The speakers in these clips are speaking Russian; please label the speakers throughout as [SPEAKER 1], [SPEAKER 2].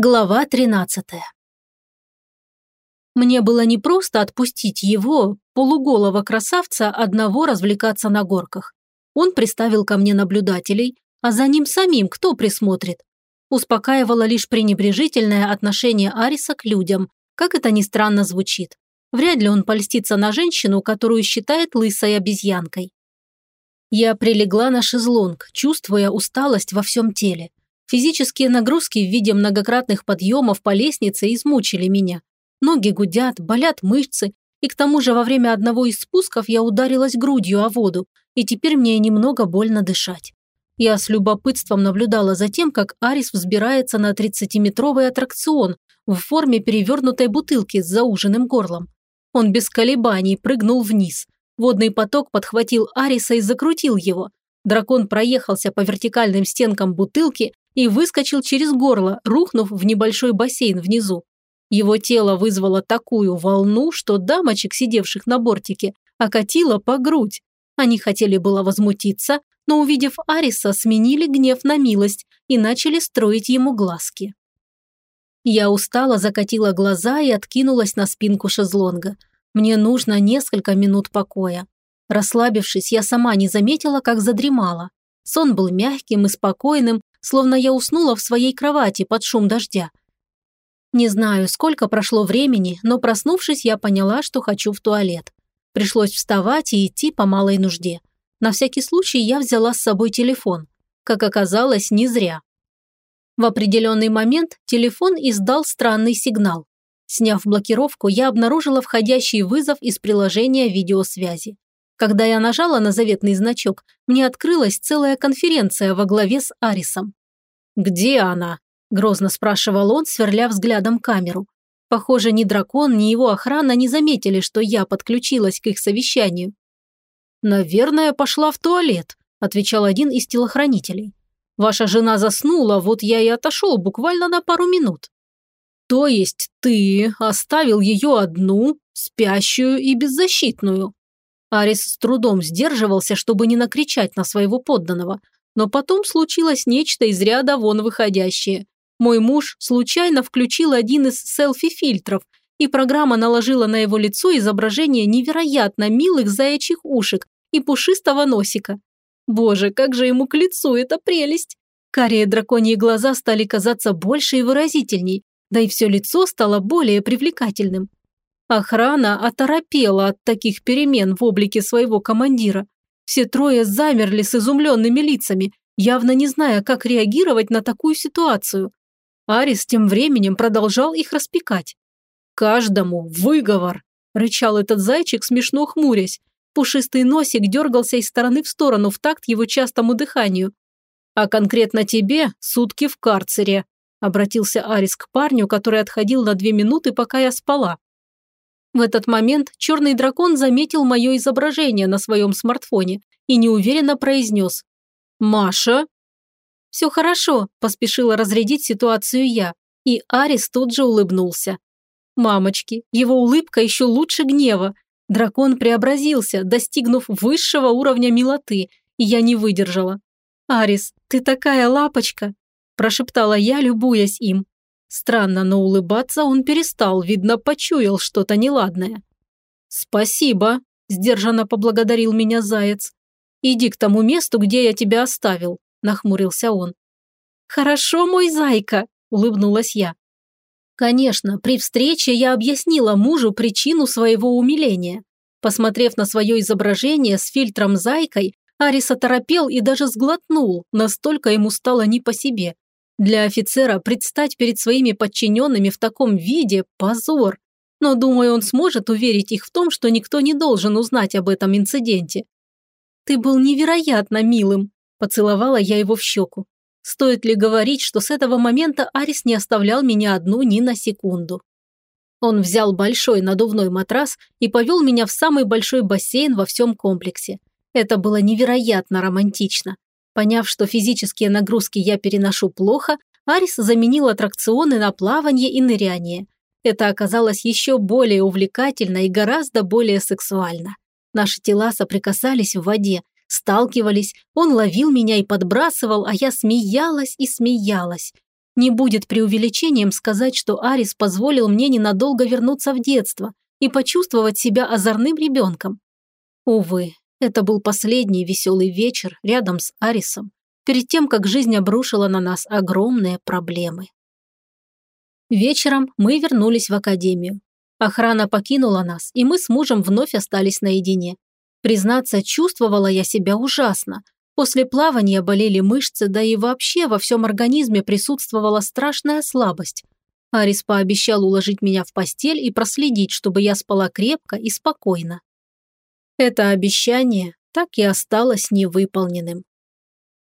[SPEAKER 1] Глава 13 Мне было непросто отпустить его, полуголого красавца, одного развлекаться на горках. Он приставил ко мне наблюдателей, а за ним самим кто присмотрит? Успокаивало лишь пренебрежительное отношение Ариса к людям, как это ни странно звучит. Вряд ли он польстится на женщину, которую считает лысой обезьянкой. Я прилегла на шезлонг, чувствуя усталость во всем теле. Физические нагрузки в виде многократных подъемов по лестнице измучили меня. Ноги гудят, болят мышцы, и к тому же во время одного из спусков я ударилась грудью о воду, и теперь мне немного больно дышать. Я с любопытством наблюдала за тем, как Арис взбирается на 30-метровый аттракцион в форме перевернутой бутылки с зауженным горлом. Он без колебаний прыгнул вниз. Водный поток подхватил Ариса и закрутил его. Дракон проехался по вертикальным стенкам бутылки и выскочил через горло, рухнув в небольшой бассейн внизу. Его тело вызвало такую волну, что дамочек, сидевших на бортике, окатило по грудь. Они хотели было возмутиться, но, увидев Ариса, сменили гнев на милость и начали строить ему глазки. Я устало закатила глаза и откинулась на спинку шезлонга. Мне нужно несколько минут покоя. Расслабившись, я сама не заметила, как задремала. Сон был мягким и спокойным, словно я уснула в своей кровати под шум дождя. Не знаю, сколько прошло времени, но проснувшись, я поняла, что хочу в туалет. Пришлось вставать и идти по малой нужде. На всякий случай я взяла с собой телефон. Как оказалось, не зря. В определенный момент телефон издал странный сигнал. Сняв блокировку, я обнаружила входящий вызов из приложения видеосвязи. Когда я нажала на заветный значок, мне открылась целая конференция во главе с Арисом. «Где она?» – грозно спрашивал он, сверля взглядом камеру. Похоже, ни дракон, ни его охрана не заметили, что я подключилась к их совещанию. «Наверное, пошла в туалет», – отвечал один из телохранителей. «Ваша жена заснула, вот я и отошел буквально на пару минут». «То есть ты оставил ее одну, спящую и беззащитную?» Арис с трудом сдерживался, чтобы не накричать на своего подданного. Но потом случилось нечто из ряда вон выходящее. Мой муж случайно включил один из селфи-фильтров, и программа наложила на его лицо изображение невероятно милых заячьих ушек и пушистого носика. Боже, как же ему к лицу эта прелесть! Карие драконьи глаза стали казаться больше и выразительней, да и все лицо стало более привлекательным. Охрана оторопела от таких перемен в облике своего командира. Все трое замерли с изумленными лицами, явно не зная, как реагировать на такую ситуацию. Арис тем временем продолжал их распекать. «Каждому выговор!» – рычал этот зайчик, смешно хмурясь. Пушистый носик дергался из стороны в сторону в такт его частому дыханию. «А конкретно тебе сутки в карцере», – обратился Арис к парню, который отходил на две минуты, пока я спала. В этот момент черный дракон заметил мое изображение на своем смартфоне и неуверенно произнес «Маша?» «Все хорошо», – поспешила разрядить ситуацию я, и Арис тут же улыбнулся. Мамочки, его улыбка еще лучше гнева. Дракон преобразился, достигнув высшего уровня милоты, и я не выдержала. «Арис, ты такая лапочка!» – прошептала я, любуясь им. Странно, но улыбаться он перестал, видно, почуял что-то неладное. «Спасибо», – сдержанно поблагодарил меня заяц. «Иди к тому месту, где я тебя оставил», – нахмурился он. «Хорошо, мой зайка», – улыбнулась я. Конечно, при встрече я объяснила мужу причину своего умиления. Посмотрев на свое изображение с фильтром зайкой, Арис оторопел и даже сглотнул, настолько ему стало не по себе. Для офицера предстать перед своими подчиненными в таком виде – позор. Но, думаю, он сможет уверить их в том, что никто не должен узнать об этом инциденте. «Ты был невероятно милым», – поцеловала я его в щеку. Стоит ли говорить, что с этого момента Арис не оставлял меня одну ни на секунду. Он взял большой надувной матрас и повел меня в самый большой бассейн во всем комплексе. Это было невероятно романтично. Поняв, что физические нагрузки я переношу плохо, Арис заменил аттракционы на плавание и ныряние. Это оказалось еще более увлекательно и гораздо более сексуально. Наши тела соприкасались в воде, сталкивались, он ловил меня и подбрасывал, а я смеялась и смеялась. Не будет преувеличением сказать, что Арис позволил мне ненадолго вернуться в детство и почувствовать себя озорным ребенком. Увы, это был последний веселый вечер рядом с Арисом, перед тем, как жизнь обрушила на нас огромные проблемы. Вечером мы вернулись в академию. Охрана покинула нас, и мы с мужем вновь остались наедине. Признаться, чувствовала я себя ужасно. После плавания болели мышцы, да и вообще во всем организме присутствовала страшная слабость. Арис пообещал уложить меня в постель и проследить, чтобы я спала крепко и спокойно. Это обещание так и осталось невыполненным.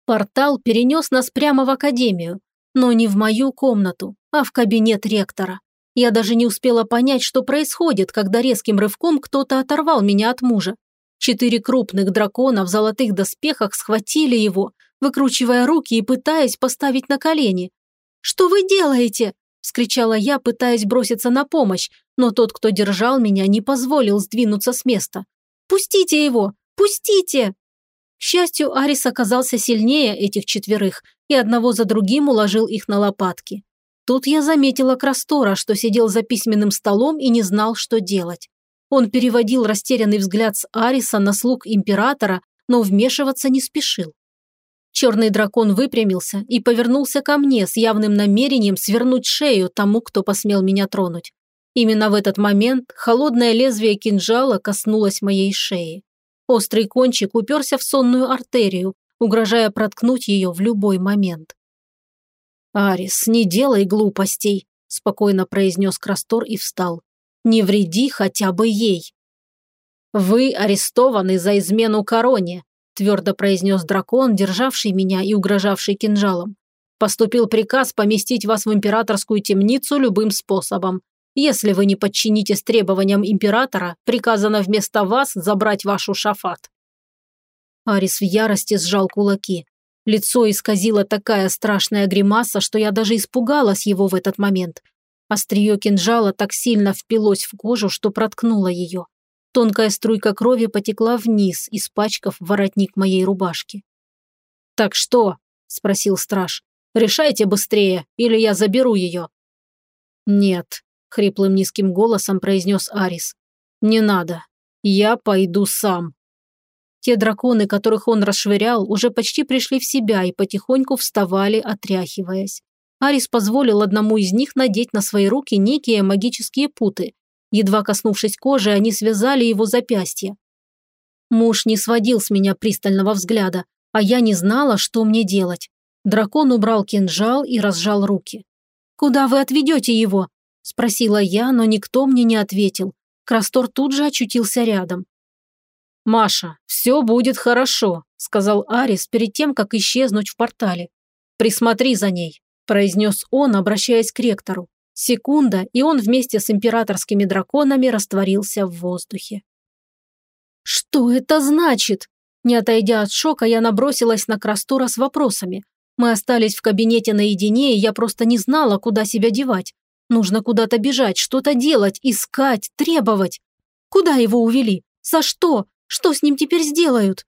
[SPEAKER 1] Портал перенес нас прямо в академию, но не в мою комнату, а в кабинет ректора. Я даже не успела понять, что происходит, когда резким рывком кто-то оторвал меня от мужа. Четыре крупных дракона в золотых доспехах схватили его, выкручивая руки и пытаясь поставить на колени. «Что вы делаете?» – вскричала я, пытаясь броситься на помощь, но тот, кто держал меня, не позволил сдвинуться с места. «Пустите его! Пустите!» К счастью, Арис оказался сильнее этих четверых и одного за другим уложил их на лопатки. Тут я заметила Крастора, что сидел за письменным столом и не знал, что делать. Он переводил растерянный взгляд с Ариса на слуг императора, но вмешиваться не спешил. Черный дракон выпрямился и повернулся ко мне с явным намерением свернуть шею тому, кто посмел меня тронуть. Именно в этот момент холодное лезвие кинжала коснулось моей шеи. Острый кончик уперся в сонную артерию, угрожая проткнуть ее в любой момент. «Арис, не делай глупостей», – спокойно произнес Крастор и встал. Не вреди хотя бы ей. «Вы арестованы за измену короне», – твердо произнес дракон, державший меня и угрожавший кинжалом. «Поступил приказ поместить вас в императорскую темницу любым способом. Если вы не подчинитесь требованиям императора, приказано вместо вас забрать вашу шафат». Арис в ярости сжал кулаки. Лицо исказило такая страшная гримаса, что я даже испугалась его в этот момент – Острие кинжала так сильно впилось в кожу, что проткнуло ее. Тонкая струйка крови потекла вниз, испачкав воротник моей рубашки. «Так что?» – спросил страж. «Решайте быстрее, или я заберу ее». «Нет», – хриплым низким голосом произнес Арис. «Не надо. Я пойду сам». Те драконы, которых он расшвырял, уже почти пришли в себя и потихоньку вставали, отряхиваясь. Арис позволил одному из них надеть на свои руки некие магические путы. Едва коснувшись кожи, они связали его запястья. Муж не сводил с меня пристального взгляда, а я не знала, что мне делать. Дракон убрал кинжал и разжал руки. «Куда вы отведете его?» – спросила я, но никто мне не ответил. Крастор тут же очутился рядом. «Маша, все будет хорошо», – сказал Арис перед тем, как исчезнуть в портале. «Присмотри за ней» произнес он, обращаясь к ректору. Секунда, и он вместе с императорскими драконами растворился в воздухе. «Что это значит?» Не отойдя от шока, я набросилась на Крастора с вопросами. Мы остались в кабинете наедине, и я просто не знала, куда себя девать. Нужно куда-то бежать, что-то делать, искать, требовать. Куда его увели? За что? Что с ним теперь сделают?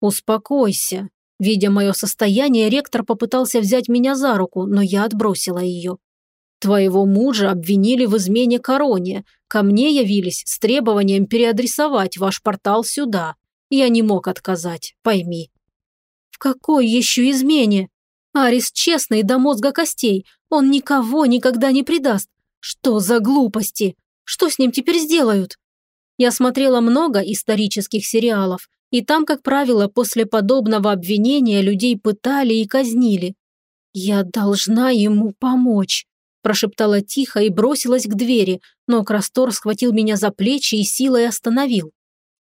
[SPEAKER 1] Успокойся. Видя мое состояние, ректор попытался взять меня за руку, но я отбросила ее. Твоего мужа обвинили в измене короне. Ко мне явились с требованием переадресовать ваш портал сюда. Я не мог отказать, пойми. В какой еще измене? Арис честный до мозга костей. Он никого никогда не предаст. Что за глупости? Что с ним теперь сделают? Я смотрела много исторических сериалов, и там, как правило, после подобного обвинения людей пытали и казнили. «Я должна ему помочь», – прошептала тихо и бросилась к двери, но Крастор схватил меня за плечи и силой остановил.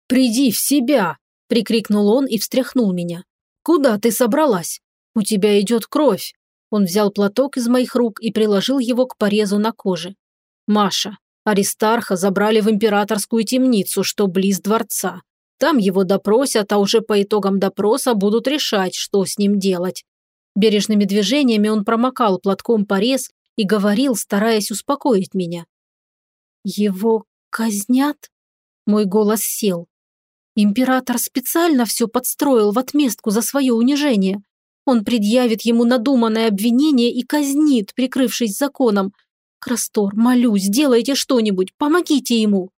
[SPEAKER 1] «Приди в себя!» – прикрикнул он и встряхнул меня. «Куда ты собралась? У тебя идет кровь!» Он взял платок из моих рук и приложил его к порезу на коже. «Маша, Аристарха забрали в императорскую темницу, что близ дворца. Там его допросят, а уже по итогам допроса будут решать, что с ним делать. Бережными движениями он промокал платком порез и говорил, стараясь успокоить меня. «Его казнят?» Мой голос сел. Император специально все подстроил в отместку за свое унижение. Он предъявит ему надуманное обвинение и казнит, прикрывшись законом. Крастор, молю, сделайте что-нибудь, помогите ему.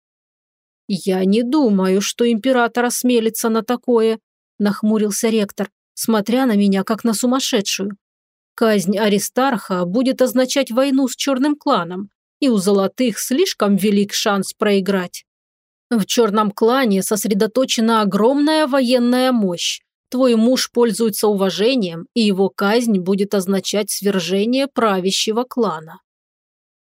[SPEAKER 2] Я не думаю, что император осмелится на такое, нахмурился ректор, смотря на меня как на сумасшедшую. Казнь Аристарха будет означать войну с черным кланом, и у золотых слишком велик шанс проиграть. В черном клане сосредоточена огромная военная мощь. Твой муж пользуется уважением, и его казнь будет означать свержение правящего клана.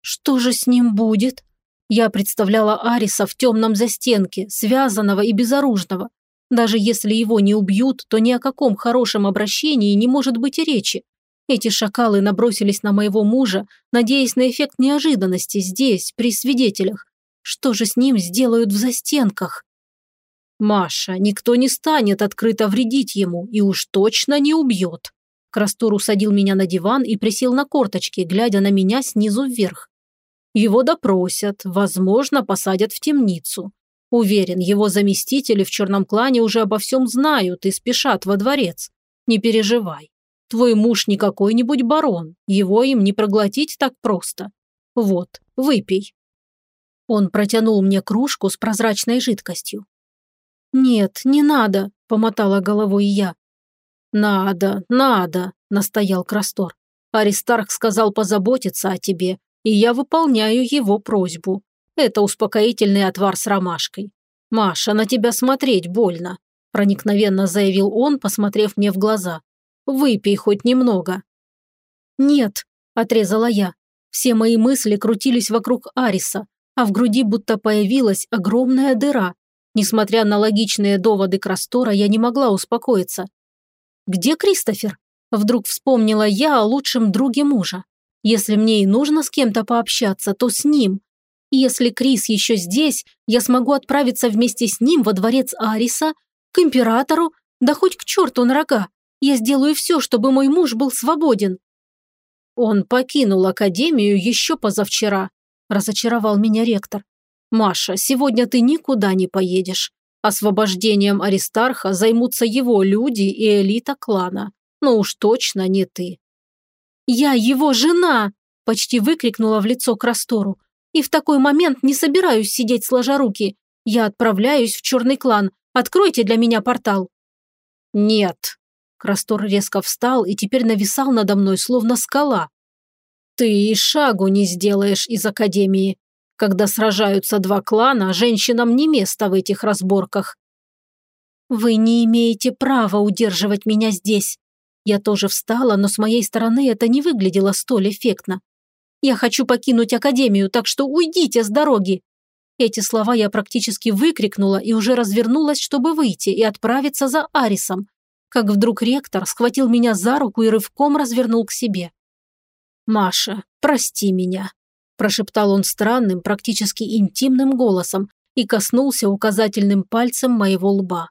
[SPEAKER 1] Что же с ним будет? Я представляла Ариса в темном застенке, связанного и безоружного. Даже если его не убьют, то ни о каком хорошем обращении не может быть и речи. Эти шакалы набросились на моего мужа, надеясь на эффект неожиданности здесь, при свидетелях. Что же с ним сделают в застенках?
[SPEAKER 2] Маша, никто не станет открыто вредить ему и уж точно не убьет. Крастор усадил меня на диван и присел на корточки, глядя на меня снизу вверх. Его допросят, возможно, посадят в темницу. Уверен, его заместители в черном клане уже обо всем знают и спешат во дворец. Не переживай. Твой муж не какой-нибудь барон, его им не проглотить так просто. Вот, выпей». Он протянул мне кружку с прозрачной жидкостью.
[SPEAKER 1] «Нет, не надо», – помотала головой я.
[SPEAKER 2] «Надо, надо», – настоял Крастор. «Аристарх сказал позаботиться о тебе, и я выполняю его просьбу. Это успокоительный отвар с ромашкой. Маша, на тебя смотреть больно», – проникновенно заявил он, посмотрев мне в глаза. Выпей хоть немного».
[SPEAKER 1] «Нет», – отрезала я. Все мои мысли крутились вокруг Ариса, а в груди будто появилась огромная дыра. Несмотря на логичные доводы Крастора, я не могла успокоиться. «Где Кристофер?» Вдруг вспомнила я о лучшем друге мужа. Если мне и нужно с кем-то пообщаться, то с ним. если Крис еще здесь, я смогу отправиться вместе с ним во дворец Ариса, к императору, да хоть к черту на рога. Я сделаю все, чтобы мой муж был свободен».
[SPEAKER 2] «Он покинул академию еще позавчера», – разочаровал меня ректор. «Маша, сегодня ты никуда не поедешь. Освобождением Аристарха займутся его люди и элита клана. Но уж точно не ты».
[SPEAKER 1] «Я его жена!» – почти выкрикнула в лицо Крастору. «И в такой момент не собираюсь сидеть сложа руки. Я отправляюсь в черный клан. Откройте для меня портал».
[SPEAKER 2] «Нет», Крастор резко встал и теперь нависал надо мной, словно скала. «Ты и шагу не сделаешь из Академии. Когда сражаются два клана, женщинам не место в этих разборках».
[SPEAKER 1] «Вы не имеете права удерживать меня здесь». Я тоже встала, но с моей стороны это не выглядело столь эффектно. «Я хочу покинуть Академию, так что уйдите с дороги!» Эти слова я практически выкрикнула и уже развернулась, чтобы выйти и отправиться за Арисом, как вдруг ректор схватил меня за руку и рывком развернул к себе.
[SPEAKER 2] «Маша, прости меня», – прошептал он странным, практически интимным голосом и коснулся указательным пальцем моего лба.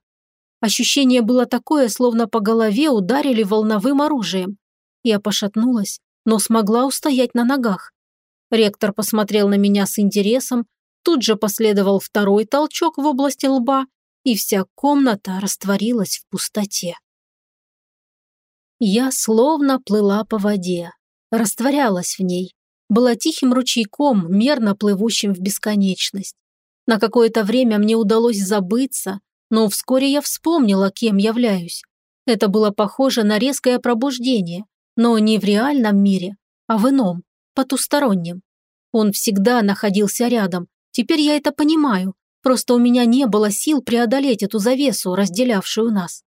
[SPEAKER 1] Ощущение было такое, словно по голове ударили волновым оружием. Я пошатнулась, но смогла устоять на ногах. Ректор посмотрел на меня с интересом, тут же последовал второй толчок в области лба, и вся комната растворилась в пустоте. Я словно плыла по воде, растворялась в ней, была тихим ручейком, мерно плывущим в бесконечность. На какое-то время мне удалось забыться, но вскоре я вспомнила, кем являюсь. Это было похоже на резкое пробуждение, но не в реальном мире, а в ином, потустороннем. Он всегда находился рядом, теперь я это понимаю, просто у меня не было сил преодолеть эту завесу, разделявшую нас.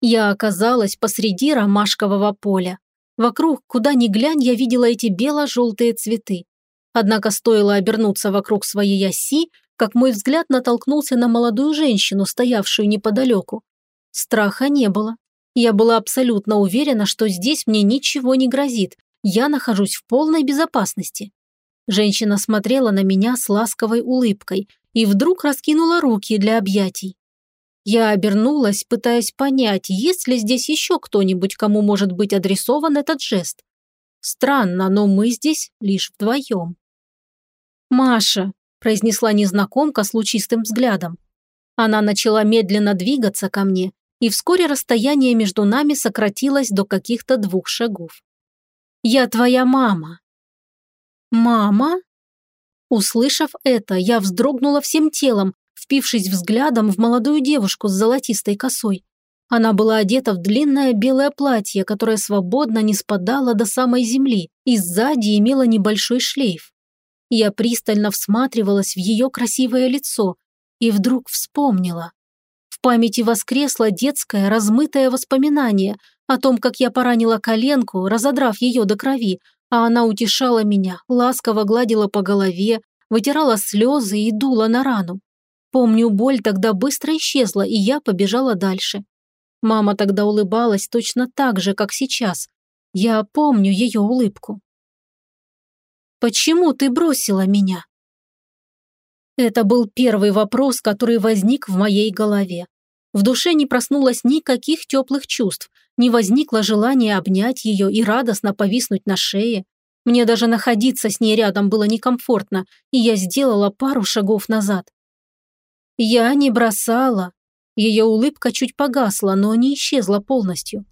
[SPEAKER 1] Я оказалась посреди ромашкового поля. Вокруг, куда ни глянь, я видела эти бело-желтые цветы. Однако стоило обернуться вокруг своей оси, как мой взгляд натолкнулся на молодую женщину, стоявшую неподалеку. Страха не было. Я была абсолютно уверена, что здесь мне ничего не грозит, я нахожусь в полной безопасности. Женщина смотрела на меня с ласковой улыбкой и вдруг раскинула руки для объятий. Я обернулась, пытаясь понять, есть ли здесь еще кто-нибудь, кому может быть адресован этот жест. Странно, но мы здесь лишь вдвоем. «Маша», – произнесла незнакомка с лучистым взглядом. Она начала медленно двигаться ко мне, и вскоре расстояние между нами сократилось до каких-то двух шагов. «Я твоя мама». «Мама?» Услышав это, я вздрогнула всем телом, впившись взглядом в молодую девушку с золотистой косой. Она была одета в длинное белое платье, которое свободно не спадало до самой земли и сзади имело небольшой шлейф. Я пристально всматривалась в ее красивое лицо и вдруг вспомнила. В памяти воскресло детское размытое воспоминание о том, как я поранила коленку, разодрав ее до крови, а она утешала меня, ласково гладила по голове, вытирала слезы и дула на рану. Помню, боль тогда быстро исчезла, и я побежала дальше. Мама тогда улыбалась точно так же, как сейчас. Я помню ее улыбку. «Почему ты бросила меня?» Это был первый вопрос, который возник в моей голове. В душе не проснулось никаких теплых чувств, не возникло желания обнять ее и радостно повиснуть на шее. Мне даже находиться с ней рядом было некомфортно, и я сделала пару шагов назад. Я не бросала. Ее улыбка чуть погасла, но не исчезла полностью.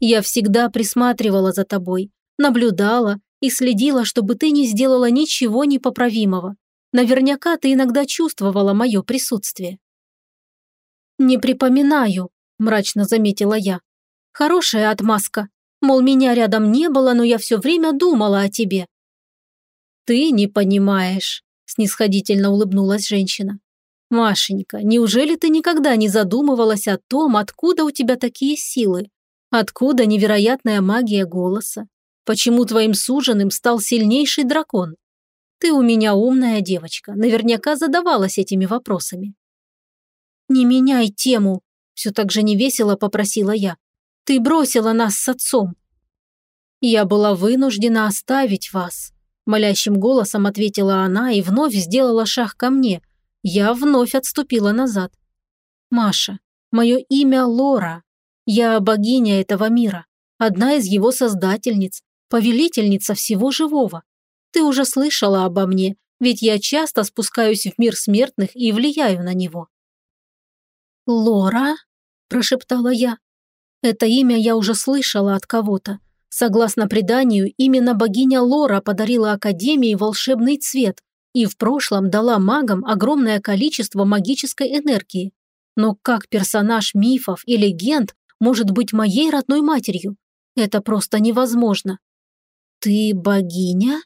[SPEAKER 1] Я всегда присматривала за тобой, наблюдала и следила, чтобы ты не сделала ничего непоправимого. Наверняка ты иногда чувствовала мое присутствие». «Не припоминаю», – мрачно заметила я. «Хорошая отмазка. Мол, меня рядом не было, но я все время думала о тебе». «Ты не понимаешь», – снисходительно улыбнулась женщина. «Машенька, неужели ты никогда не задумывалась о том, откуда у тебя такие силы? Откуда невероятная магия голоса? Почему твоим суженым стал сильнейший дракон? Ты у меня умная девочка, наверняка задавалась этими вопросами. «Не меняй тему», – все так же невесело попросила я. «Ты бросила нас с отцом». «Я была вынуждена оставить вас», – молящим голосом ответила она и вновь сделала шаг ко мне. Я вновь отступила назад. «Маша, мое имя Лора. Я богиня этого мира, одна из его создательниц, повелительница всего живого. Ты уже слышала обо мне, ведь я часто спускаюсь в мир смертных и влияю на него». «Лора?» – прошептала я. Это имя я уже слышала от кого-то. Согласно преданию, именно богиня Лора подарила Академии волшебный цвет и в прошлом дала магам огромное количество магической энергии. Но как персонаж мифов и легенд может быть моей родной матерью? Это просто невозможно. «Ты богиня?»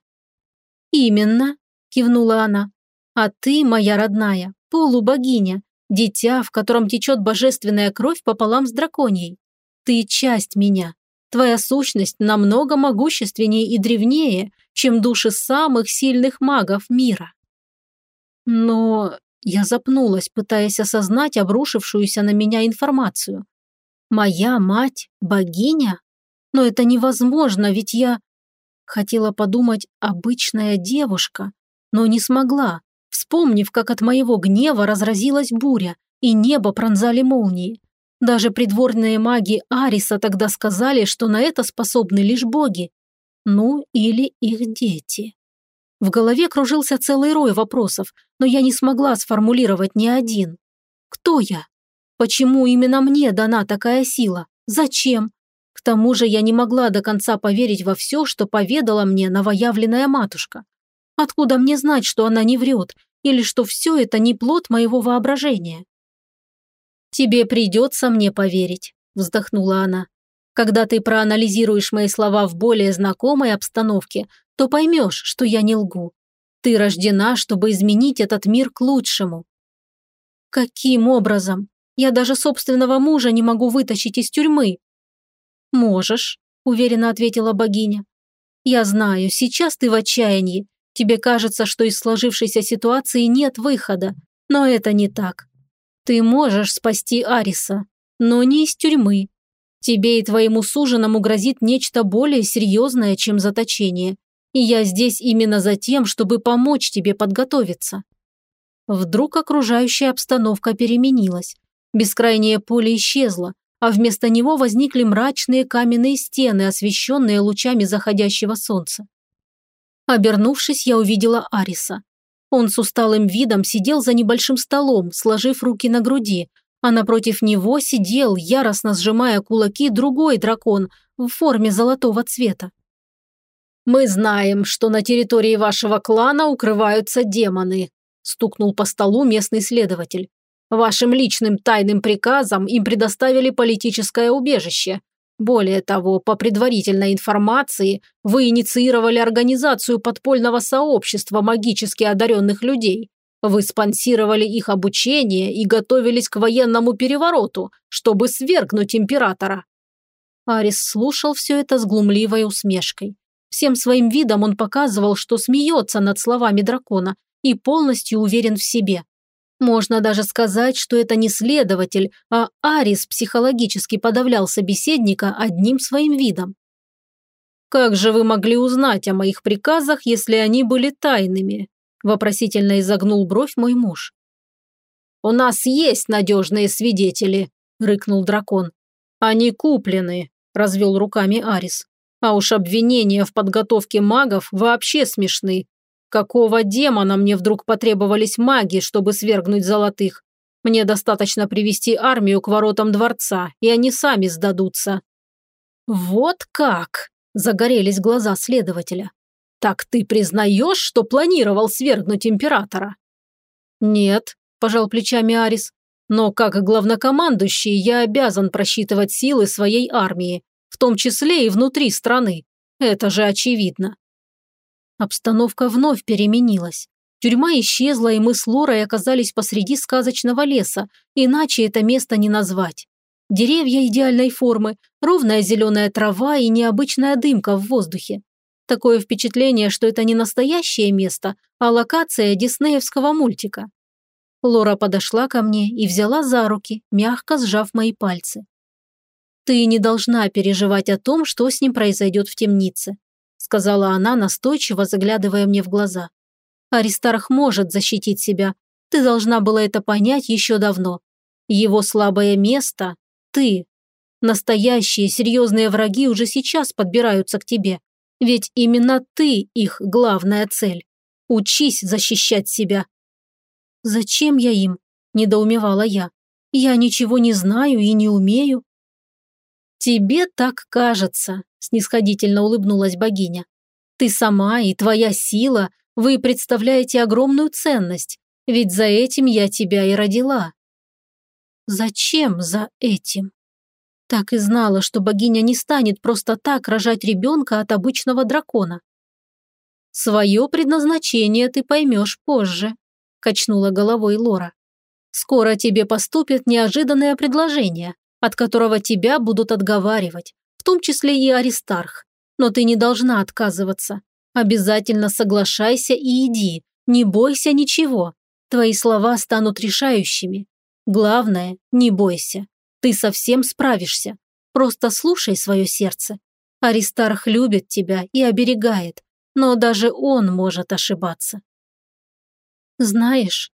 [SPEAKER 1] «Именно», – кивнула она. «А ты, моя родная, полубогиня, дитя, в котором течет божественная кровь пополам с драконьей. Ты часть меня. Твоя сущность намного могущественнее и древнее, чем души самых сильных магов мира». Но я запнулась, пытаясь осознать обрушившуюся на меня информацию. «Моя мать – богиня? Но это невозможно, ведь я...» Хотела подумать «обычная девушка», но не смогла, вспомнив, как от моего гнева разразилась буря, и небо пронзали молнии. Даже придворные маги Ариса тогда сказали, что на это способны лишь боги. Ну, или их дети. В голове кружился целый рой вопросов, но я не смогла сформулировать ни один. Кто я? Почему именно мне дана такая сила? Зачем? К тому же я не могла до конца поверить во все, что поведала мне новоявленная матушка. Откуда мне знать, что она не врет, или что все это не плод моего воображения? «Тебе придется мне поверить», – вздохнула она. «Когда ты проанализируешь мои слова в более знакомой обстановке, то поймешь, что я не лгу. Ты рождена, чтобы изменить этот мир к лучшему». «Каким образом? Я даже собственного мужа не могу вытащить из тюрьмы», «Можешь», – уверенно ответила богиня. «Я знаю, сейчас ты в отчаянии. Тебе кажется, что из сложившейся ситуации нет выхода, но это не так. Ты можешь спасти Ариса, но не из тюрьмы. Тебе и твоему суженому грозит нечто более серьезное, чем заточение. И я здесь именно за тем, чтобы помочь тебе подготовиться». Вдруг окружающая обстановка переменилась. Бескрайнее поле исчезло, а вместо него возникли мрачные каменные стены, освещенные лучами заходящего солнца. Обернувшись, я увидела Ариса. Он с усталым видом сидел за небольшим столом, сложив руки на груди, а напротив него сидел, яростно сжимая кулаки, другой дракон в форме золотого цвета.
[SPEAKER 2] «Мы знаем, что на территории вашего клана укрываются демоны», стукнул по столу местный следователь. «Вашим личным тайным приказом им предоставили политическое убежище. Более того, по предварительной информации, вы инициировали организацию подпольного сообщества магически одаренных людей. Вы спонсировали их обучение и готовились к военному перевороту, чтобы свергнуть императора».
[SPEAKER 1] Арис слушал все это с глумливой усмешкой. Всем своим видом он показывал, что смеется над словами дракона и полностью уверен в себе. Можно даже сказать, что это не следователь, а Арис психологически подавлял собеседника одним своим видом.
[SPEAKER 2] «Как же вы могли узнать о моих приказах, если они были тайными?» вопросительно изогнул бровь мой муж. «У нас есть надежные свидетели», – рыкнул дракон. «Они куплены», – развел руками Арис. «А уж обвинения в подготовке магов вообще смешны. Какого демона мне вдруг потребовались маги, чтобы свергнуть золотых? Мне достаточно привести армию к воротам дворца, и они сами сдадутся».
[SPEAKER 1] «Вот как!» – загорелись глаза следователя.
[SPEAKER 2] «Так ты признаешь, что планировал свергнуть императора?»
[SPEAKER 1] «Нет», – пожал плечами Арис. «Но как главнокомандующий я обязан просчитывать силы своей армии, в том числе и внутри страны. Это же очевидно». Обстановка вновь переменилась. Тюрьма исчезла, и мы с Лорой оказались посреди сказочного леса, иначе это место не назвать. Деревья идеальной формы, ровная зеленая трава и необычная дымка в воздухе. Такое впечатление, что это не настоящее место, а локация диснеевского мультика. Лора подошла ко мне и взяла за руки, мягко сжав мои пальцы. «Ты не должна переживать о том, что с ним произойдет в темнице сказала она, настойчиво заглядывая мне в глаза. Аристарх может защитить себя. Ты должна была это понять еще давно. Его слабое место – ты. Настоящие серьезные враги уже сейчас подбираются к тебе. Ведь именно ты их главная цель. Учись защищать себя. Зачем я им? Недоумевала я. Я ничего не знаю и не умею. Тебе так кажется, снисходительно улыбнулась богиня. «Ты сама и твоя сила, вы представляете огромную ценность, ведь за этим я тебя и родила». «Зачем за этим?» Так и знала, что богиня не станет просто так рожать ребенка от обычного дракона. «Свое предназначение ты поймешь позже», – качнула головой Лора. «Скоро тебе поступит неожиданное предложение, от которого тебя будут отговаривать, том числе и Аристарх. Но ты не должна отказываться. Обязательно соглашайся и иди. Не бойся ничего. Твои слова станут решающими. Главное, не бойся. Ты совсем справишься. Просто слушай свое сердце. Аристарх любит тебя и оберегает, но даже он может ошибаться. Знаешь,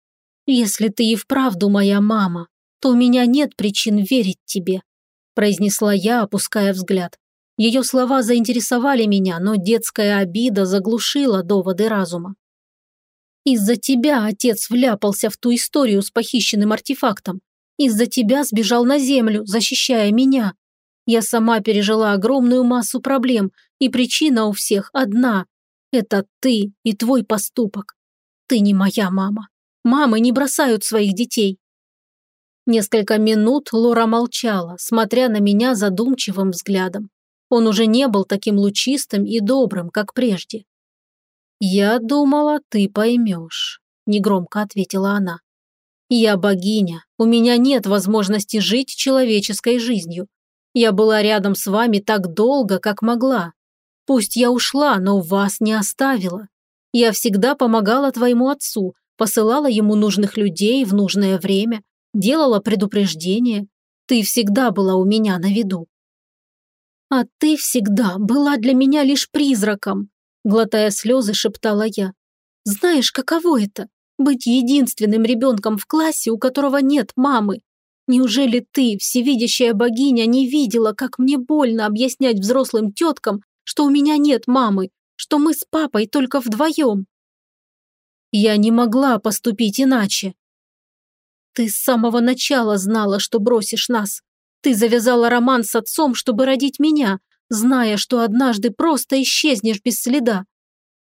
[SPEAKER 1] если ты и вправду моя мама, то у меня нет причин верить тебе произнесла я, опуская взгляд. Ее слова заинтересовали меня, но детская обида заглушила доводы разума. Из-за тебя отец вляпался в ту историю с похищенным артефактом. Из-за тебя сбежал на землю, защищая меня. Я сама пережила огромную массу проблем, и причина у всех одна. Это ты и твой поступок. Ты не моя мама. Мамы не бросают своих детей. Несколько минут Лора молчала, смотря на меня задумчивым взглядом. Он уже не был таким лучистым и добрым, как прежде. «Я думала, ты поймешь», – негромко ответила она. «Я богиня, у меня нет возможности жить человеческой жизнью. Я была рядом с вами так долго, как могла. Пусть я ушла, но вас не оставила. Я всегда помогала твоему отцу, посылала ему нужных людей в нужное время, делала предупреждение. Ты всегда была у меня на виду. А ты всегда была для меня лишь призраком, глотая слезы, шептала я. Знаешь, каково это? Быть единственным ребенком в классе, у которого нет мамы. Неужели ты, всевидящая богиня, не видела, как мне больно объяснять взрослым теткам, что у меня нет мамы, что мы с папой только вдвоем? Я не могла поступить иначе. Ты с самого начала знала, что бросишь нас. Ты завязала роман с отцом, чтобы родить меня, зная, что однажды просто исчезнешь без следа.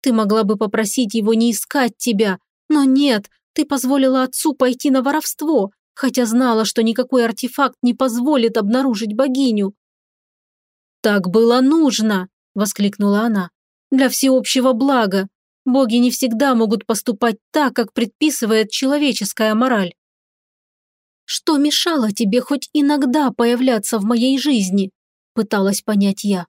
[SPEAKER 1] Ты могла бы попросить его не искать тебя, но нет, ты позволила отцу пойти на воровство, хотя знала, что никакой артефакт не позволит обнаружить богиню. «Так было нужно!» – воскликнула она. «Для всеобщего блага. Боги не всегда могут поступать так, как предписывает человеческая мораль. Что мешало тебе хоть иногда появляться в моей жизни?» – пыталась понять я.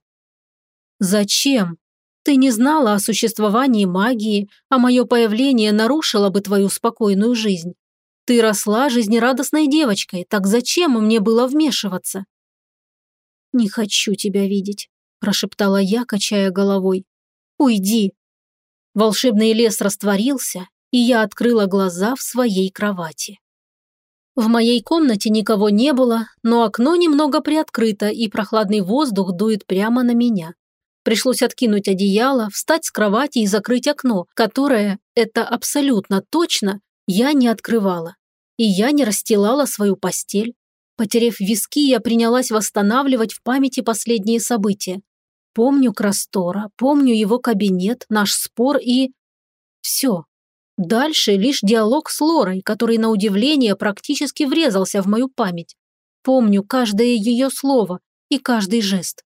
[SPEAKER 1] «Зачем? Ты не знала о существовании магии, а мое появление нарушило бы твою спокойную жизнь. Ты росла жизнерадостной девочкой, так зачем мне было вмешиваться?» «Не хочу тебя видеть», – прошептала я, качая головой. «Уйди». Волшебный лес растворился, и я открыла глаза в своей кровати. В моей комнате никого не было, но окно немного приоткрыто, и прохладный воздух дует прямо на меня. Пришлось откинуть одеяло, встать с кровати и закрыть окно, которое, это абсолютно точно, я не открывала. И я не расстилала свою постель. Потерев виски, я принялась восстанавливать в памяти последние события. Помню Крастора, помню его кабинет, наш спор и... Все. Дальше лишь диалог с Лорой, который, на удивление, практически врезался в мою память. Помню каждое ее слово и каждый жест.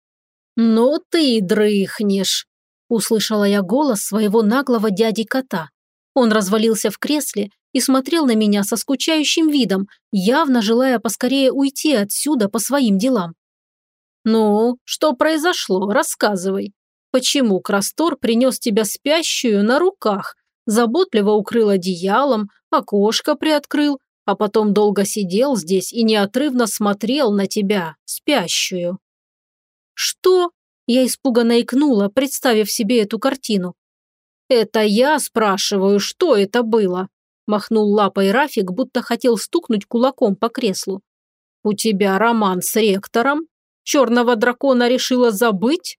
[SPEAKER 1] «Ну ты дрыхнешь!» – услышала я голос своего наглого дяди-кота. Он развалился в кресле и смотрел на меня со скучающим видом, явно желая поскорее уйти отсюда по своим делам. «Ну, что произошло? Рассказывай. Почему Крастор принес тебя спящую на руках, заботливо укрыл одеялом, окошко приоткрыл, а потом долго сидел здесь и неотрывно смотрел на тебя, спящую?» «Что?» – я испуганно икнула, представив себе эту картину. «Это я спрашиваю, что это было?» Махнул лапой Рафик, будто хотел стукнуть кулаком по креслу. «У тебя роман с ректором? Черного дракона решила забыть?»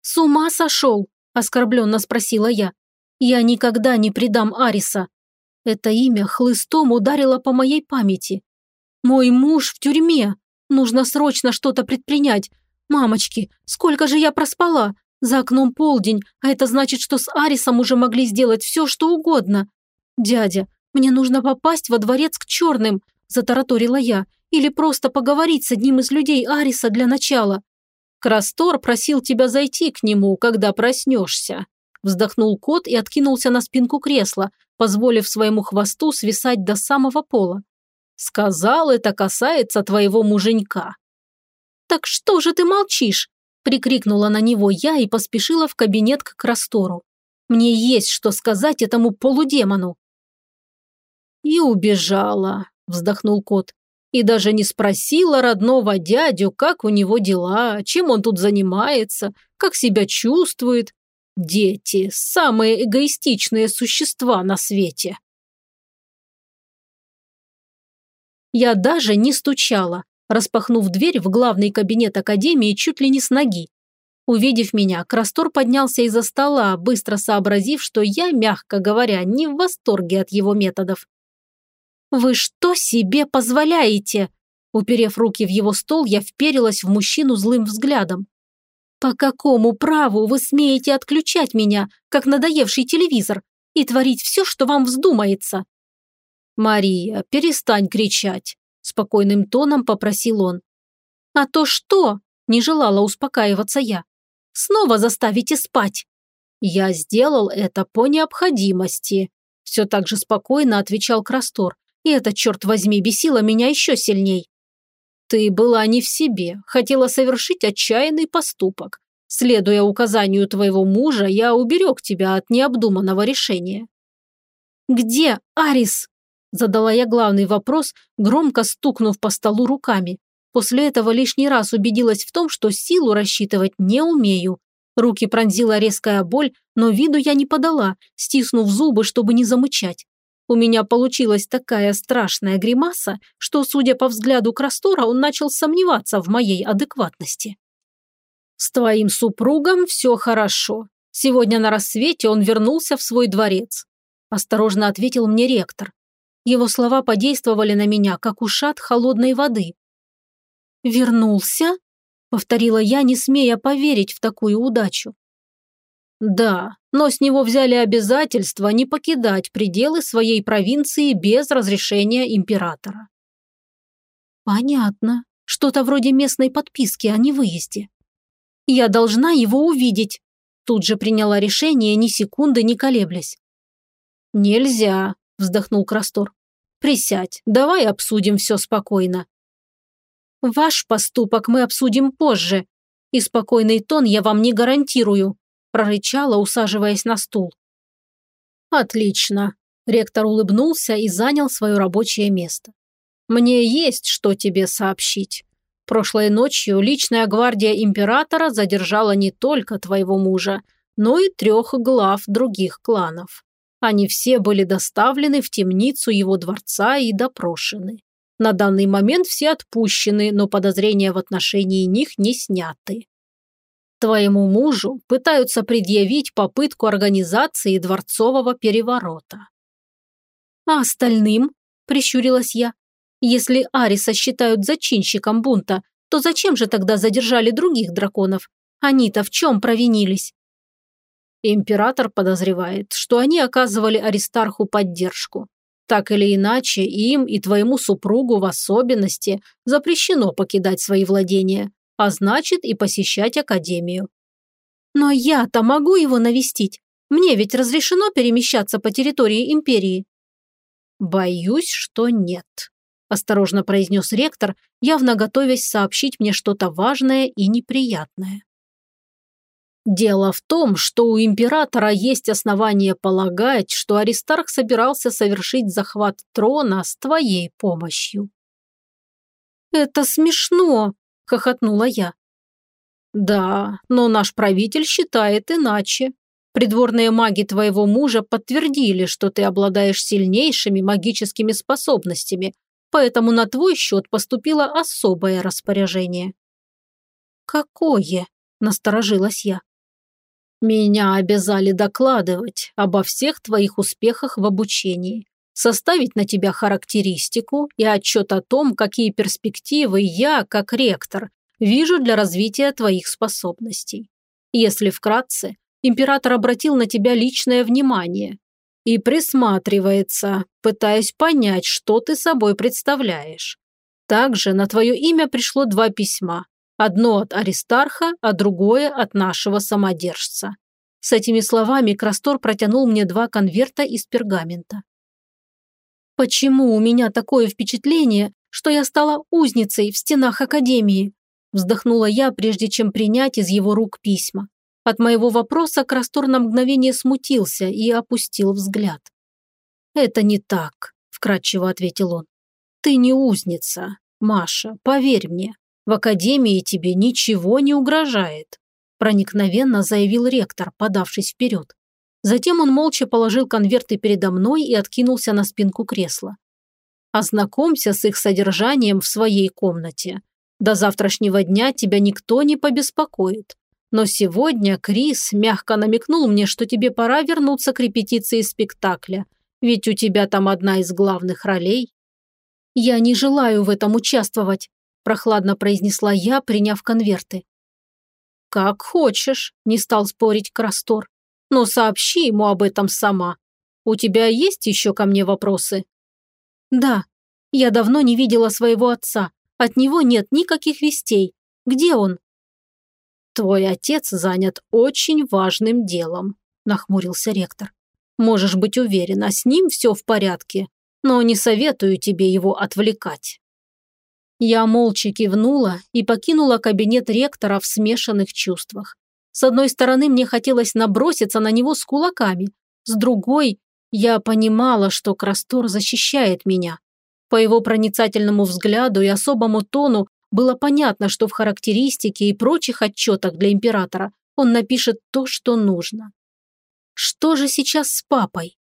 [SPEAKER 1] «С ума сошел?» – оскорбленно спросила я. «Я никогда не предам Ариса». Это имя хлыстом ударило по моей памяти. «Мой муж в тюрьме. Нужно срочно что-то предпринять. Мамочки, сколько же я проспала? За окном полдень, а это значит, что с Арисом уже могли сделать все, что угодно. Дядя, мне нужно попасть во дворец к черным», – затараторила я, «или просто поговорить с одним из людей Ариса для начала». «Крастор просил тебя зайти к нему, когда проснешься», – вздохнул кот и откинулся на спинку кресла, позволив своему хвосту свисать до самого пола. «Сказал, это касается твоего муженька». «Так что же ты молчишь?» – прикрикнула на него я и поспешила в кабинет к Крастору. «Мне есть что сказать этому полудемону». «И убежала», – вздохнул кот. «И даже не спросила родного дядю, как у него дела, чем он тут занимается, как себя чувствует. Дети – самые эгоистичные существа на свете». Я даже не стучала, распахнув дверь в главный кабинет Академии чуть ли не с ноги. Увидев меня, Крастор поднялся из-за стола, быстро сообразив, что я, мягко говоря, не в восторге от его методов. «Вы что себе позволяете?» Уперев руки в его стол, я вперилась в мужчину злым взглядом. «По какому праву вы смеете отключать меня, как надоевший телевизор, и творить все, что вам вздумается?» «Мария, перестань кричать», – спокойным тоном попросил он. «А то что?» – не желала успокаиваться я. «Снова заставите спать?» «Я сделал это по необходимости», – все так же спокойно отвечал Крастор, и это, черт возьми, бесило меня еще сильней. Ты была не в себе, хотела совершить отчаянный поступок. Следуя указанию твоего мужа, я уберег тебя от необдуманного решения. «Где Арис?» – задала я главный вопрос, громко стукнув по столу руками. После этого лишний раз убедилась в том, что силу рассчитывать не умею. Руки пронзила резкая боль, но виду я не подала, стиснув зубы, чтобы не замычать. У меня получилась такая страшная гримаса, что, судя по взгляду Крастора, он начал сомневаться в моей адекватности. «С твоим супругом все хорошо. Сегодня на рассвете он вернулся в свой дворец», – осторожно ответил мне ректор. Его слова подействовали на меня, как ушат холодной воды. «Вернулся?» – повторила я, не смея поверить в такую удачу.
[SPEAKER 2] Да, но с него взяли обязательство не покидать пределы своей провинции без разрешения императора.
[SPEAKER 1] Понятно. Что-то вроде местной подписки о невыезде. Я должна его увидеть. Тут же приняла решение, ни секунды не колеблясь.
[SPEAKER 2] Нельзя, вздохнул Крастор. Присядь, давай обсудим все спокойно.
[SPEAKER 1] Ваш поступок мы обсудим позже, и спокойный тон я вам не гарантирую прорычала, усаживаясь на стул.
[SPEAKER 2] «Отлично!» – ректор улыбнулся и занял свое рабочее место. «Мне есть что тебе сообщить. Прошлой ночью личная гвардия императора задержала не только твоего мужа, но и трех глав других кланов. Они все были доставлены в темницу его дворца и допрошены. На данный момент все отпущены, но подозрения в отношении них не сняты. Твоему мужу пытаются предъявить попытку организации дворцового переворота.
[SPEAKER 1] А остальным, прищурилась я, если Ариса считают зачинщиком бунта, то зачем же тогда задержали других драконов? Они-то в чем провинились?
[SPEAKER 2] Император подозревает, что они оказывали Аристарху поддержку. Так или иначе, им и твоему супругу в особенности запрещено покидать свои владения, а значит и посещать академию.
[SPEAKER 1] Но я-то могу его навестить. Мне ведь разрешено перемещаться по территории империи.
[SPEAKER 2] Боюсь, что нет, осторожно произнес ректор, явно готовясь сообщить мне что-то важное и неприятное. Дело в том, что у императора есть основания полагать, что Аристарх собирался совершить захват трона с твоей помощью.
[SPEAKER 1] «Это смешно!» – хохотнула я.
[SPEAKER 2] «Да, но наш правитель считает иначе. Придворные маги твоего мужа подтвердили, что ты обладаешь сильнейшими магическими способностями, поэтому на твой счет поступило особое распоряжение».
[SPEAKER 1] «Какое?» – насторожилась я.
[SPEAKER 2] «Меня обязали докладывать обо всех твоих успехах в обучении, составить на тебя характеристику и отчет о том, какие перспективы я, как ректор, вижу для развития твоих способностей. Если вкратце, император обратил на тебя личное внимание и присматривается, пытаясь понять, что ты собой представляешь. Также на твое имя пришло два письма. Одно от Аристарха, а другое от нашего самодержца. С этими словами Крастор протянул мне два конверта из пергамента.
[SPEAKER 1] Почему у меня такое впечатление, что я стала узницей в стенах Академии? Вздохнула я, прежде чем принять из его рук письма. От моего вопроса Крастор на мгновение смутился и опустил взгляд.
[SPEAKER 2] «Это не так», – вкратчиво ответил он. «Ты не узница, Маша, поверь мне. В Академии тебе ничего не угрожает», – проникновенно заявил ректор, подавшись вперед. Затем он молча положил конверты передо мной и откинулся на спинку кресла. «Ознакомься с их содержанием в своей комнате. До завтрашнего дня тебя никто не побеспокоит. Но сегодня Крис мягко намекнул мне, что тебе пора вернуться к репетиции спектакля, ведь у тебя там одна из главных ролей».
[SPEAKER 1] «Я не желаю в этом участвовать», – прохладно произнесла я, приняв конверты.
[SPEAKER 2] «Как хочешь», – не стал спорить Крастор но сообщи ему об этом сама. У тебя есть еще ко мне вопросы?»
[SPEAKER 1] «Да. Я давно не видела своего отца. От него нет никаких вестей. Где он?»
[SPEAKER 2] «Твой отец занят очень важным делом», – нахмурился ректор. «Можешь быть уверена, с ним все в порядке, но не советую тебе его отвлекать». Я молча кивнула и покинула кабинет ректора в смешанных чувствах. С одной стороны, мне хотелось наброситься на него с кулаками, с другой, я понимала, что Крастор защищает меня. По его проницательному взгляду и особому тону было понятно, что в характеристике и прочих отчетах для императора он напишет то, что нужно. Что же сейчас с папой?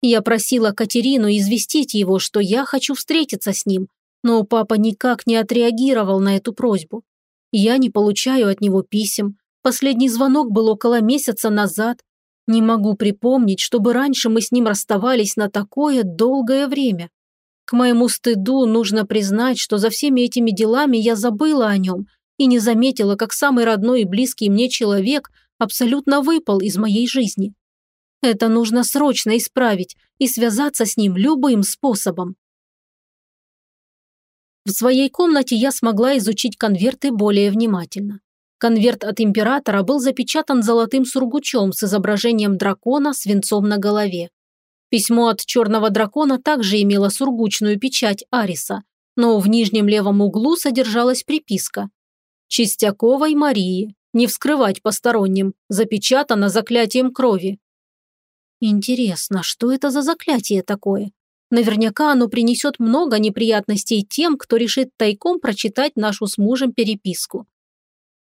[SPEAKER 2] Я просила Катерину известить его, что я хочу встретиться с ним, но папа никак не отреагировал на эту просьбу. Я не получаю от него писем, Последний звонок был около месяца назад. Не могу припомнить, чтобы раньше мы с ним расставались на такое долгое время.
[SPEAKER 1] К моему стыду нужно признать, что за всеми этими делами я забыла о нем и не заметила, как самый родной и близкий мне человек абсолютно выпал из моей жизни. Это нужно срочно исправить и связаться с ним любым способом. В своей комнате я смогла изучить конверты более внимательно. Конверт от императора был запечатан золотым сургучом с изображением дракона с венцом на голове. Письмо от черного дракона также имело сургучную печать Ариса, но в нижнем левом углу содержалась приписка «Чистяковой Марии, не вскрывать посторонним, запечатано заклятием крови». Интересно, что это за заклятие такое? Наверняка оно принесет много неприятностей тем, кто решит тайком прочитать нашу с мужем переписку.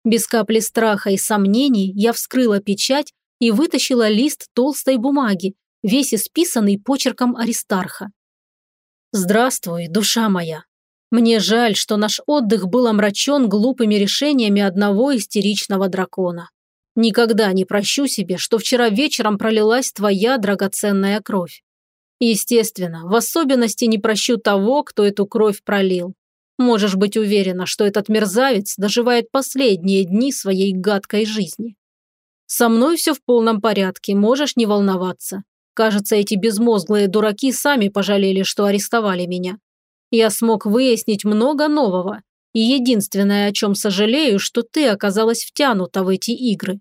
[SPEAKER 1] Без капли страха и сомнений я вскрыла печать и вытащила лист толстой бумаги, весь исписанный почерком Аристарха. «Здравствуй, душа моя. Мне жаль, что наш отдых был омрачен глупыми решениями одного истеричного дракона. Никогда не прощу себе, что вчера вечером пролилась твоя драгоценная кровь. Естественно, в особенности не прощу того, кто эту кровь пролил. Можешь быть уверена, что этот мерзавец доживает последние дни своей гадкой жизни. Со мной все в полном порядке, можешь не волноваться. Кажется, эти безмозглые дураки сами пожалели, что арестовали меня. Я смог выяснить много нового, и единственное, о чем сожалею, что ты оказалась втянута в эти игры.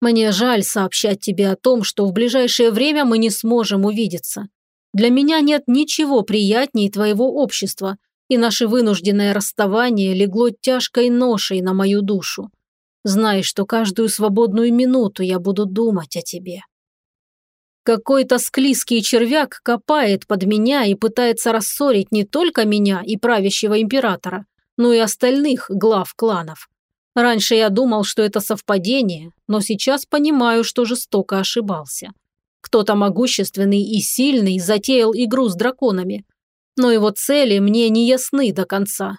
[SPEAKER 1] Мне жаль сообщать тебе о том, что в ближайшее время мы не сможем увидеться. Для меня нет ничего приятнее твоего общества, и наше вынужденное расставание легло тяжкой ношей на мою душу. Знай, что каждую свободную минуту я буду думать о тебе. Какой-то склизкий червяк копает под меня и пытается рассорить не только меня и правящего императора, но и остальных глав кланов. Раньше я думал, что это совпадение, но сейчас понимаю, что жестоко ошибался. Кто-то могущественный и сильный затеял игру с драконами. Но его цели мне не ясны до конца.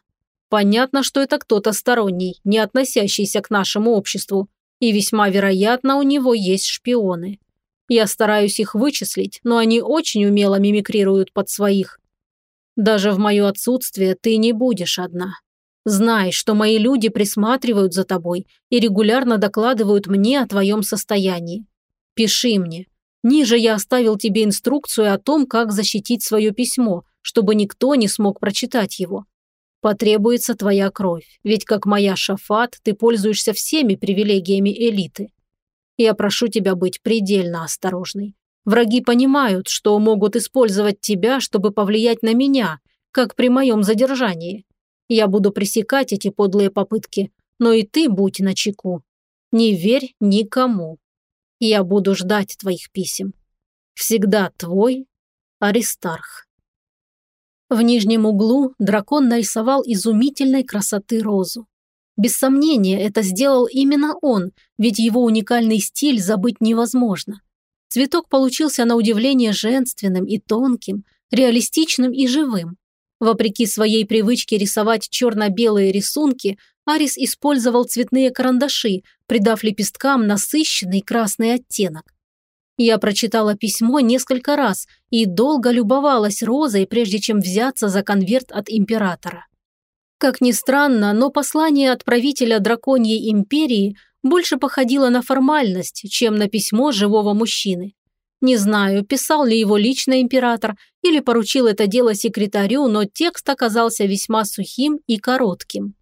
[SPEAKER 1] Понятно, что это кто-то сторонний, не относящийся к нашему обществу, и весьма вероятно, у него есть шпионы. Я стараюсь их вычислить, но они очень умело мимикрируют под своих. Даже в мое отсутствие ты не будешь одна. Знай, что мои люди присматривают за тобой и регулярно докладывают мне о твоем состоянии. Пиши мне, Ниже я оставил тебе инструкцию о том, как защитить свое письмо, чтобы никто не смог прочитать его. Потребуется твоя кровь, ведь как моя шафат ты пользуешься всеми привилегиями элиты. Я прошу тебя быть предельно осторожной. Враги понимают, что могут использовать тебя, чтобы повлиять на меня, как при моем задержании. Я буду пресекать эти подлые попытки, но и ты будь начеку. Не верь никому. Я буду ждать твоих писем. Всегда твой Аристарх. В нижнем углу дракон нарисовал изумительной красоты розу. Без сомнения, это сделал именно он, ведь его уникальный стиль забыть невозможно. Цветок получился на удивление женственным и тонким, реалистичным и живым. Вопреки своей привычке рисовать черно-белые рисунки, Арис использовал цветные карандаши, придав лепесткам насыщенный красный оттенок. Я прочитала письмо несколько раз и долго любовалась розой, прежде чем взяться за конверт от императора. Как ни странно, но послание отправителя драконьей империи больше походило на формальность, чем на письмо живого мужчины. Не знаю, писал ли его лично император или поручил это дело секретарю, но текст оказался весьма сухим и коротким.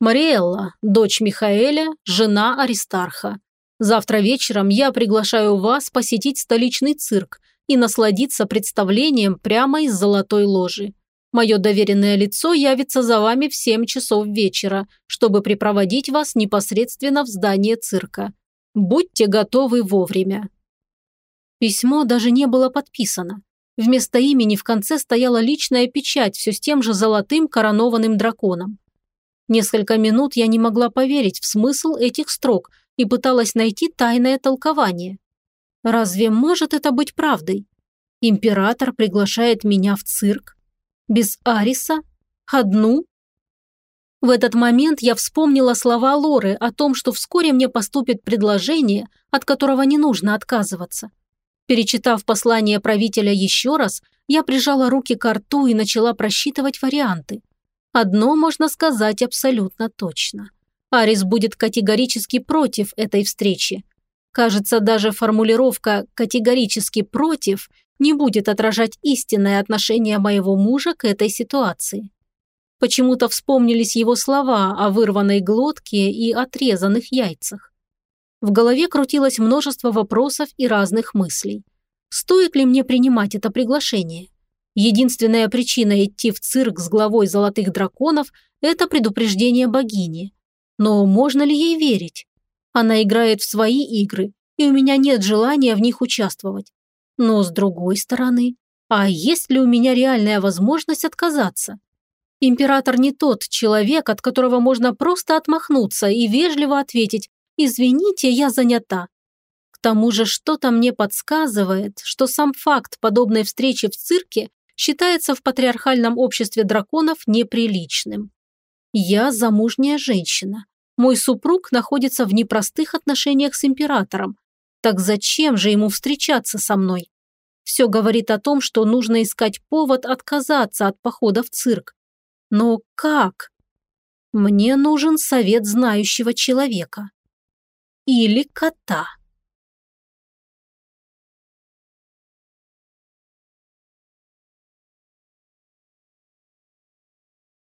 [SPEAKER 1] Мариэлла, дочь Михаэля, жена Аристарха. Завтра вечером я приглашаю вас посетить столичный цирк и насладиться представлением прямо из золотой ложи. Мое доверенное лицо явится за вами в 7 часов вечера, чтобы припроводить вас непосредственно в здание цирка. Будьте готовы вовремя. Письмо даже не было подписано. Вместо имени в конце стояла личная печать все с тем же золотым коронованным драконом. Несколько минут я не могла поверить в смысл этих строк и пыталась найти тайное толкование. Разве может это быть правдой? Император приглашает меня в цирк? Без Ариса? Одну? В этот момент я вспомнила слова Лоры о том, что вскоре мне поступит предложение, от которого не нужно отказываться. Перечитав послание правителя еще раз, я прижала руки к рту и начала просчитывать варианты. Одно можно сказать абсолютно точно. Арис будет категорически против этой встречи. Кажется, даже формулировка «категорически против» не будет отражать истинное отношение моего мужа к этой ситуации. Почему-то вспомнились его слова о вырванной глотке и отрезанных яйцах. В голове крутилось множество вопросов и разных мыслей. Стоит ли мне принимать это приглашение? Единственная причина идти в цирк с главой золотых драконов – это предупреждение богини. Но можно ли ей верить? Она играет в свои игры, и у меня нет желания в них участвовать. Но с другой стороны, а есть ли у меня реальная возможность отказаться? Император не тот человек, от которого можно просто отмахнуться и вежливо ответить «Извините, я занята». К тому же что-то мне подсказывает, что сам факт подобной встречи в цирке считается в патриархальном обществе драконов неприличным. Я замужняя женщина. Мой супруг находится в непростых отношениях с императором. Так зачем же ему встречаться со мной? Все говорит о том, что нужно искать повод отказаться от похода в цирк. Но как? Мне нужен совет знающего человека. Или кота.